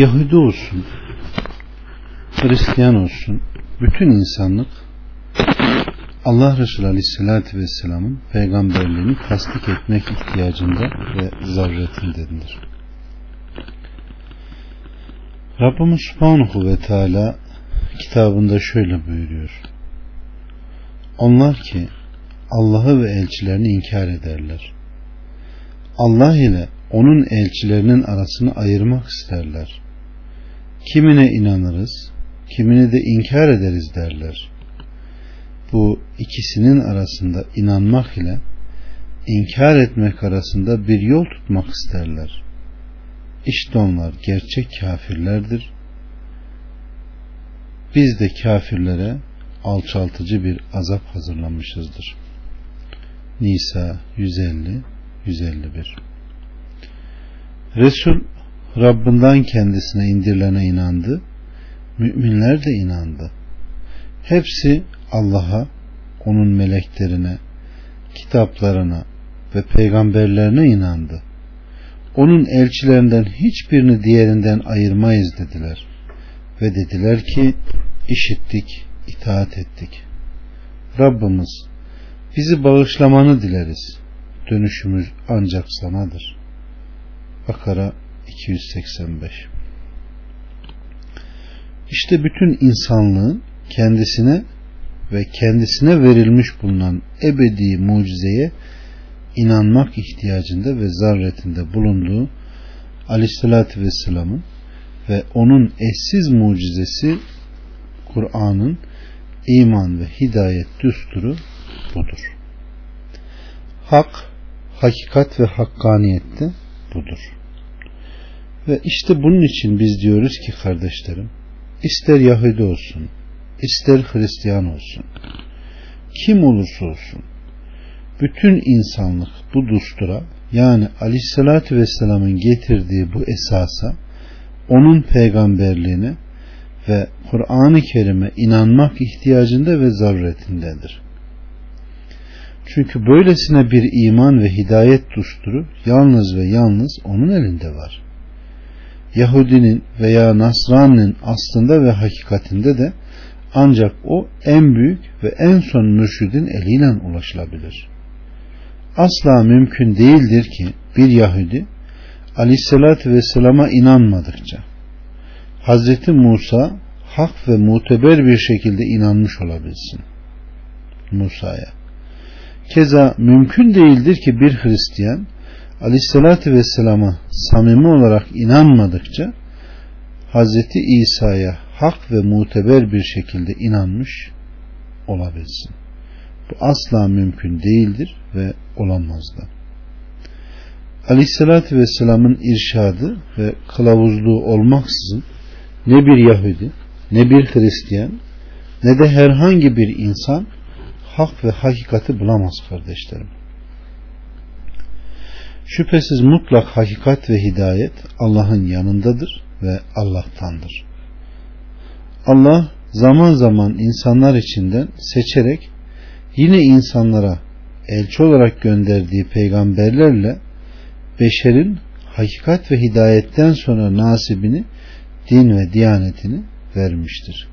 Yahudi olsun, Hristiyan olsun, bütün insanlık Allah Resulü Aleyhisselatü Vesselam'ın peygamberliğini tasdik etmek ihtiyacında ve zaruretindedir. Rabbimiz Subhanahu ve Teala kitabında şöyle buyuruyor. Onlar ki Allah'ı ve elçilerini inkar ederler. Allah ile onun elçilerinin arasını ayırmak isterler. Kimine inanırız, kimini de inkar ederiz derler. Bu ikisinin arasında inanmak ile inkar etmek arasında bir yol tutmak isterler. İşte onlar gerçek kafirlerdir. Biz de kafirlere alçaltıcı bir azap hazırlamışızdır. Nisa 150 151 Resul Rabbinden kendisine indirilene inandı. Müminler de inandı. Hepsi Allah'a, onun meleklerine, kitaplarına ve peygamberlerine inandı. Onun elçilerinden hiçbirini diğerinden ayırmayız dediler. Ve dediler ki işittik, itaat ettik. Rabbimiz bizi bağışlamanı dileriz. Dönüşümüz ancak sanadır. Bakara 285 İşte bütün insanlığın kendisine ve kendisine verilmiş bulunan ebedi mucizeye inanmak ihtiyacında ve zaruretinde bulunduğu Aleyhisselatü Vesselam'ın ve onun eşsiz mucizesi Kur'an'ın iman ve hidayet düsturu budur. Hak, hakikat ve hakkaniyette budur. Ve işte bunun için biz diyoruz ki kardeşlerim, ister Yahudi olsun, ister Hristiyan olsun, kim olursa olsun, bütün insanlık bu dustura yani Aleyhisselatü Vesselam'ın getirdiği bu esasa, onun peygamberliğine ve Kur'an-ı Kerim'e inanmak ihtiyacında ve zaruretindedir. Çünkü böylesine bir iman ve hidayet dusturu yalnız ve yalnız onun elinde var. Yahudinin veya Nasrani'nin aslında ve hakikatinde de ancak o en büyük ve en son mürşidin eliyle ulaşılabilir. Asla mümkün değildir ki bir Yahudi Aleyhisselatü Vesselam'a inanmadıkça Hz. Musa hak ve muteber bir şekilde inanmış olabilsin. Musa'ya. Keza mümkün değildir ki bir Hristiyan Aleyhisselatü Vesselam'a samimi olarak inanmadıkça Hz. İsa'ya hak ve muteber bir şekilde inanmış olabilsin. Bu asla mümkün değildir ve olamaz da. Aleyhisselatü Vesselam'ın irşadı ve kılavuzluğu olmaksızın ne bir Yahudi, ne bir Hristiyan, ne de herhangi bir insan hak ve hakikati bulamaz kardeşlerim. Şüphesiz mutlak hakikat ve hidayet Allah'ın yanındadır ve Allah'tandır. Allah zaman zaman insanlar içinden seçerek yine insanlara elçi olarak gönderdiği peygamberlerle beşerin hakikat ve hidayetten sonra nasibini din ve diyanetini vermiştir.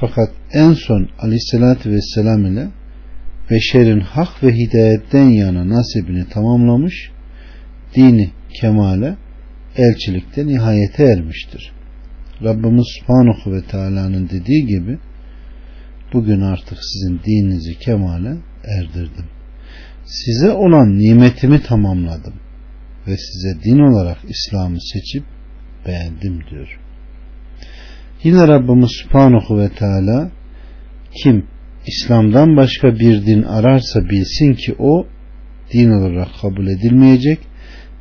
Fakat en son aleyhissalatü vesselam ile beşerin hak ve hidayetten yana nasibini tamamlamış, dini kemale, elçilikte nihayete ermiştir. Rabbimiz Subhanahu ve Teala'nın dediği gibi bugün artık sizin dininizi kemale erdirdim. Size olan nimetimi tamamladım ve size din olarak İslam'ı seçip beğendim diyor. Yine Rabbimiz Subhanahu ve Teala kim İslam'dan başka bir din ararsa bilsin ki o din olarak kabul edilmeyecek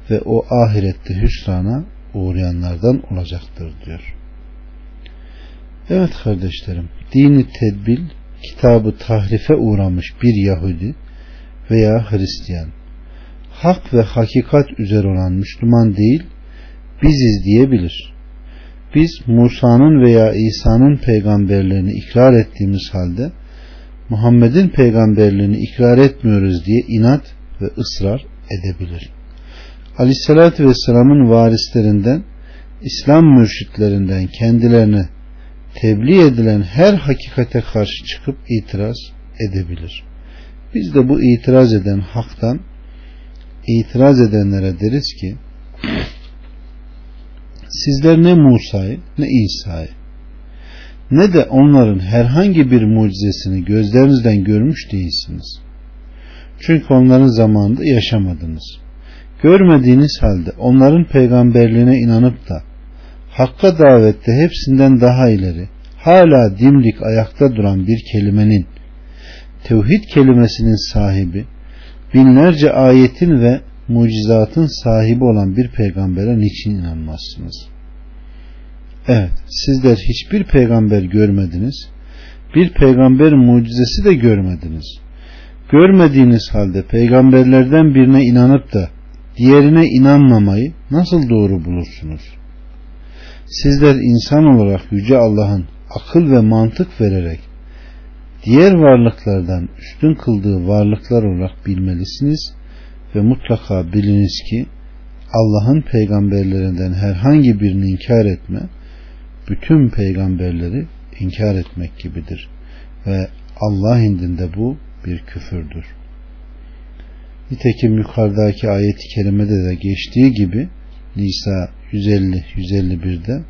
ve o ahirette hüsrana uğrayanlardan olacaktır diyor. Evet kardeşlerim, dini tedbil, kitabı tahrife uğramış bir Yahudi veya Hristiyan, hak ve hakikat üzere olan Müslüman değil, biziz diyebilir. Biz Musa'nın veya İsa'nın peygamberlerini ikrar ettiğimiz halde Muhammed'in peygamberliğini ikrar etmiyoruz diye inat ve ısrar edebilir. Aleyhissalatü Vesselam'ın varislerinden İslam mürşitlerinden kendilerine tebliğ edilen her hakikate karşı çıkıp itiraz edebilir. Biz de bu itiraz eden haktan itiraz edenlere deriz ki sizler ne Musa'yı ne İsa'yı ne de onların herhangi bir mucizesini gözlerinizden görmüş değilsiniz. Çünkü onların zamanında yaşamadınız. Görmediğiniz halde onların peygamberliğine inanıp da Hakka davette hepsinden daha ileri, hala dimdik ayakta duran bir kelimenin, tevhid kelimesinin sahibi, binlerce ayetin ve mucizatın sahibi olan bir peygambere niçin inanmazsınız? Evet, sizler hiçbir peygamber görmediniz, bir peygamber mucizesi de görmediniz. Görmediğiniz halde peygamberlerden birine inanıp da diğerine inanmamayı nasıl doğru bulursunuz? Sizler insan olarak Yüce Allah'ın akıl ve mantık vererek diğer varlıklardan üstün kıldığı varlıklar olarak bilmelisiniz ve mutlaka biliniz ki Allah'ın peygamberlerinden herhangi birini inkar etme bütün peygamberleri inkar etmek gibidir ve Allah indinde bu bir küfürdür. Nitekim yukarıdaki ayeti kerimede de geçtiği gibi Nisa 150-151'de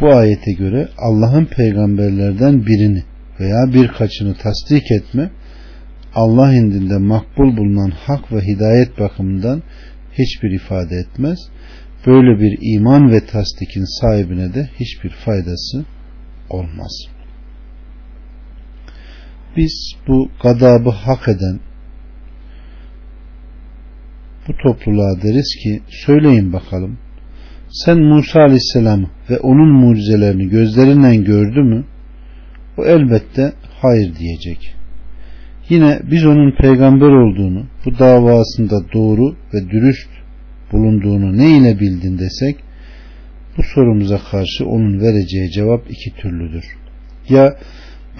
bu ayete göre Allah'ın peygamberlerden birini veya birkaçını tasdik etme Allah indinde makbul bulunan hak ve hidayet bakımından hiçbir ifade etmez. Böyle bir iman ve tasdikin sahibine de hiçbir faydası olmaz. Biz bu gadabı hak eden bu topluluğa deriz ki söyleyin bakalım sen Musa Aleyhisselam ve onun mucizelerini gözlerinden gördü mü? O elbette hayır diyecek. Yine biz onun peygamber olduğunu, bu davasında doğru ve dürüst bulunduğunu ne ile bildin desek, bu sorumuza karşı onun vereceği cevap iki türlüdür. Ya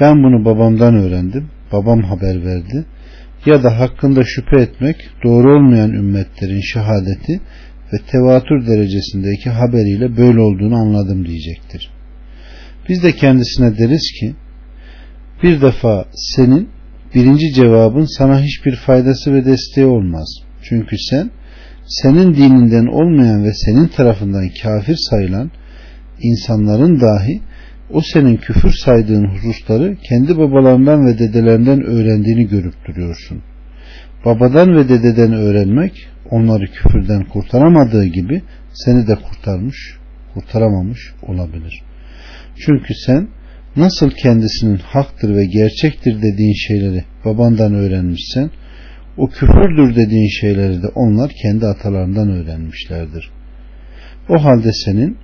ben bunu babamdan öğrendim, babam haber verdi ya da hakkında şüphe etmek doğru olmayan ümmetlerin şehadeti ve tevatür derecesindeki haberiyle böyle olduğunu anladım diyecektir. Biz de kendisine deriz ki bir defa senin birinci cevabın sana hiçbir faydası ve desteği olmaz. Çünkü sen senin dininden olmayan ve senin tarafından kafir sayılan insanların dahi o senin küfür saydığın hususları kendi babalarından ve dedelerinden öğrendiğini görüp duruyorsun. Babadan ve dededen öğrenmek onları küfürden kurtaramadığı gibi seni de kurtarmış, kurtaramamış olabilir. Çünkü sen nasıl kendisinin haktır ve gerçektir dediğin şeyleri babandan öğrenmişsen o küfürdür dediğin şeyleri de onlar kendi atalarından öğrenmişlerdir. O halde senin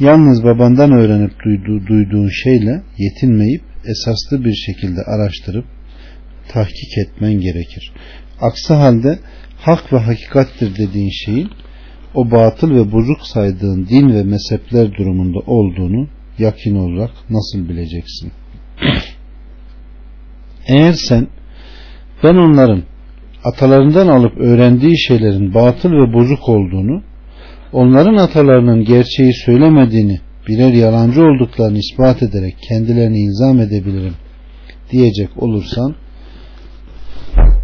yalnız babandan öğrenip duyduğu, duyduğun şeyle yetinmeyip esaslı bir şekilde araştırıp tahkik etmen gerekir. Aksi halde hak ve hakikattir dediğin şeyin o batıl ve bozuk saydığın din ve mezhepler durumunda olduğunu yakin olarak nasıl bileceksin? Eğer sen ben onların atalarından alıp öğrendiği şeylerin batıl ve bozuk olduğunu, onların atalarının gerçeği söylemediğini, birer yalancı olduklarını ispat ederek kendilerini ilzam edebilirim diyecek olursan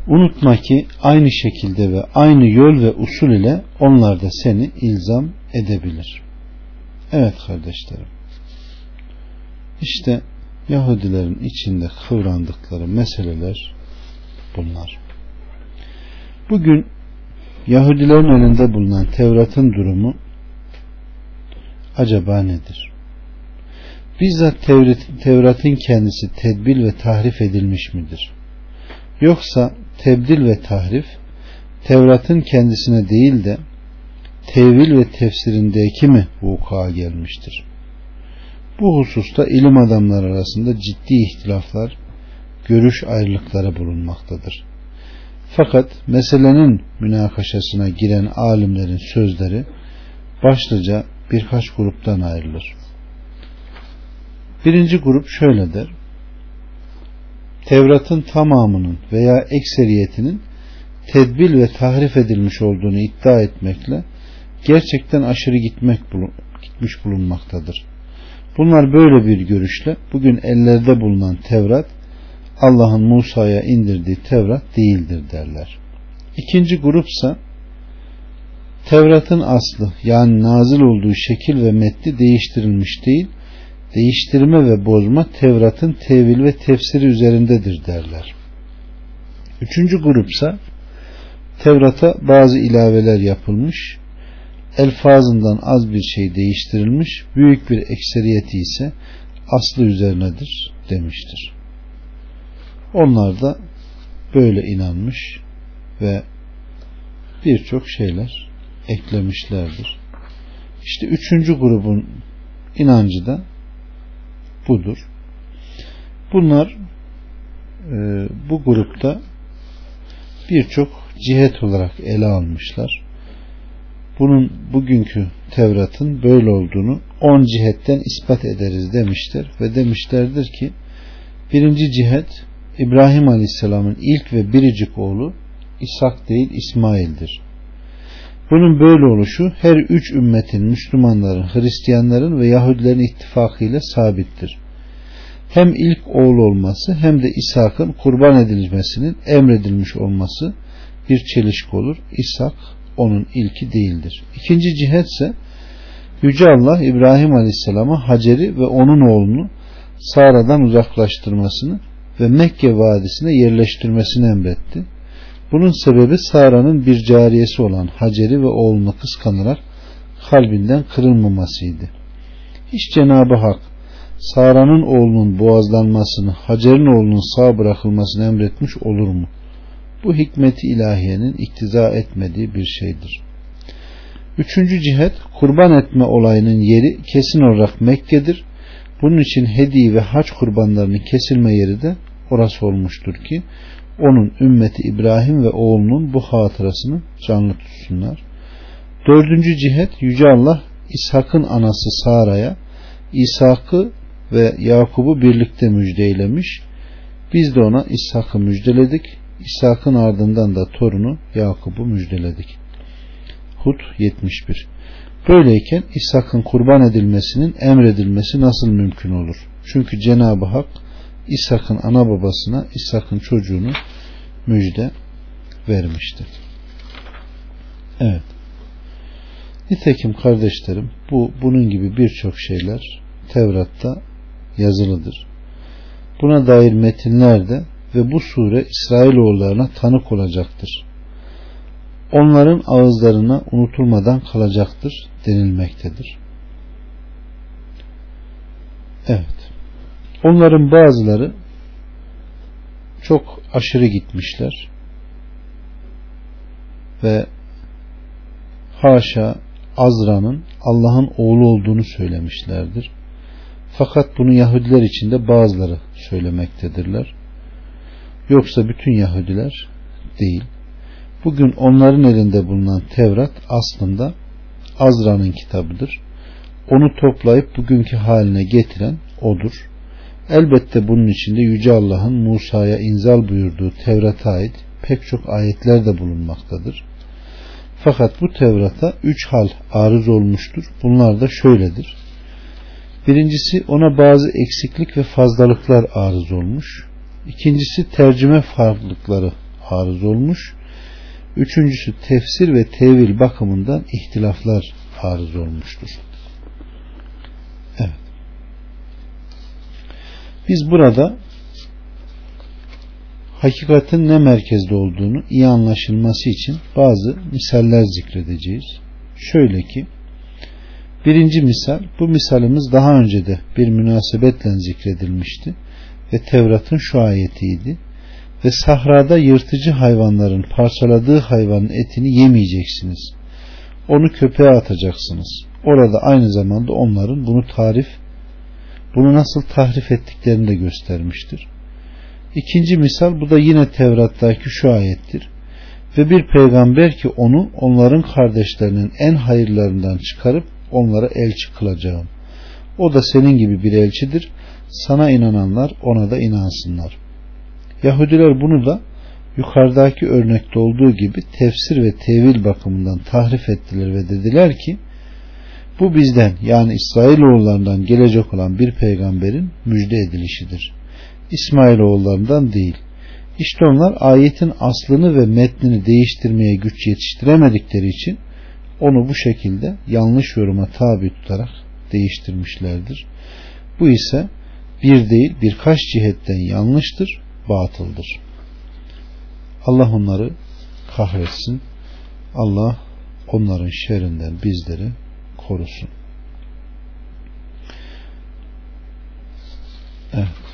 Unutma ki aynı şekilde ve aynı yol ve usul ile onlar da seni ilzam edebilir. Evet kardeşlerim. İşte Yahudilerin içinde kıvrandıkları meseleler bunlar. Bugün Yahudilerin önünde bulunan Tevrat'ın durumu acaba nedir? Bizzat Tevrat'ın kendisi tedbil ve tahrif edilmiş midir? Yoksa tebdil ve tahrif Tevrat'ın kendisine değil de tevil ve tefsirindeki mi vuku'a gelmiştir? Bu hususta ilim adamları arasında ciddi ihtilaflar, görüş ayrılıkları bulunmaktadır. Fakat meselenin münakaşasına giren alimlerin sözleri başlıca birkaç gruptan ayrılır. Birinci grup şöyle der. Tevrat'ın tamamının veya ekseriyetinin tedbil ve tahrif edilmiş olduğunu iddia etmekle gerçekten aşırı gitmek gitmiş bulunmaktadır. Bunlar böyle bir görüşle bugün ellerde bulunan Tevrat Allah'ın Musa'ya indirdiği Tevrat değildir derler. İkinci grupsa Tevrat'ın aslı yani nazil olduğu şekil ve metni değiştirilmiş değil, değiştirme ve bozma Tevrat'ın tevil ve tefsiri üzerindedir derler. Üçüncü grupsa Tevrat'a bazı ilaveler yapılmış, elfazından az bir şey değiştirilmiş, büyük bir ekseriyeti ise aslı üzerinedir demiştir. Onlar da böyle inanmış ve birçok şeyler eklemişlerdir. İşte üçüncü grubun inancı da budur. Bunlar e, bu grupta birçok cihet olarak ele almışlar. Bunun bugünkü Tevrat'ın böyle olduğunu on cihetten ispat ederiz demiştir ve demişlerdir ki birinci cihet İbrahim Aleyhisselam'ın ilk ve biricik oğlu İshak değil İsmail'dir. Bunun böyle oluşu her üç ümmetin Müslümanların, Hristiyanların ve Yahudilerin ittifakıyla sabittir. Hem ilk oğul olması hem de İshak'ın kurban edilmesinin emredilmiş olması bir çelişki olur. İshak onun ilki değildir. İkinci cihet ise Yüce Allah İbrahim Aleyhisselam'a Hacer'i ve onun oğlunu Sara'dan uzaklaştırmasını ve Mekke vadisine yerleştirmesini emretti. Bunun sebebi Sara'nın bir cariyesi olan Hacer'i ve oğlunu kıskanarak kalbinden kırılmamasıydı. Hiç Cenab-ı Hak Sara'nın oğlunun boğazlanmasını, Hacer'in oğlunun sağ bırakılmasını emretmiş olur mu? Bu hikmeti ilahiyenin iktiza etmediği bir şeydir. Üçüncü cihet kurban etme olayının yeri kesin olarak Mekke'dir. Bunun için hediye ve haç kurbanlarının kesilme yeri de orası olmuştur ki onun ümmeti İbrahim ve oğlunun bu hatırasını canlı tutsunlar. Dördüncü cihet Yüce Allah İshak'ın anası Sara'ya İshak'ı ve Yakub'u birlikte müjdeylemiş. Biz de ona İshak'ı müjdeledik. İshak'ın ardından da torunu Yakub'u müjdeledik. Hud 71 Böyleyken İshak'ın kurban edilmesinin emredilmesi nasıl mümkün olur? Çünkü Cenab-ı Hak İshak'ın ana babasına İshak'ın çocuğunu müjde vermişti. Evet. Nitekim kardeşlerim bu bunun gibi birçok şeyler Tevrat'ta yazılıdır. Buna dair metinler de ve bu sure İsrailoğullarına tanık olacaktır. Onların ağızlarına unutulmadan kalacaktır denilmektedir. Evet. Onların bazıları çok aşırı gitmişler ve haşa Azra'nın Allah'ın oğlu olduğunu söylemişlerdir. Fakat bunu Yahudiler içinde bazıları söylemektedirler. Yoksa bütün Yahudiler değil. Bugün onların elinde bulunan Tevrat aslında Azra'nın kitabıdır. Onu toplayıp bugünkü haline getiren odur. Elbette bunun içinde Yüce Allah'ın Musa'ya inzal buyurduğu Tevrat'a ait pek çok ayetler de bulunmaktadır. Fakat bu Tevrat'a üç hal arız olmuştur. Bunlar da şöyledir. Birincisi ona bazı eksiklik ve fazlalıklar arız olmuş. İkincisi tercüme farklılıkları arız olmuş. Üçüncüsü tefsir ve tevil bakımından ihtilaflar arız olmuştur. Evet. Biz burada hakikatin ne merkezde olduğunu iyi anlaşılması için bazı misaller zikredeceğiz. Şöyle ki birinci misal bu misalimiz daha önce de bir münasebetle zikredilmişti ve Tevrat'ın şu ayetiydi ve sahrada yırtıcı hayvanların parçaladığı hayvanın etini yemeyeceksiniz. Onu köpeğe atacaksınız. Orada aynı zamanda onların bunu tarif bunu nasıl tahrif ettiklerini de göstermiştir. İkinci misal bu da yine Tevrat'taki şu ayettir. Ve bir peygamber ki onu onların kardeşlerinin en hayırlarından çıkarıp onlara elçi kılacağım. O da senin gibi bir elçidir. Sana inananlar ona da inansınlar. Yahudiler bunu da yukarıdaki örnekte olduğu gibi tefsir ve tevil bakımından tahrif ettiler ve dediler ki bu bizden yani İsrailoğullarından gelecek olan bir peygamberin müjde edilişidir. İsmailoğullarından değil. İşte onlar ayetin aslını ve metnini değiştirmeye güç yetiştiremedikleri için onu bu şekilde yanlış yoruma tabi tutarak değiştirmişlerdir. Bu ise bir değil birkaç cihetten yanlıştır, batıldır. Allah onları kahretsin. Allah onların şerrinden bizleri korusun. Evet.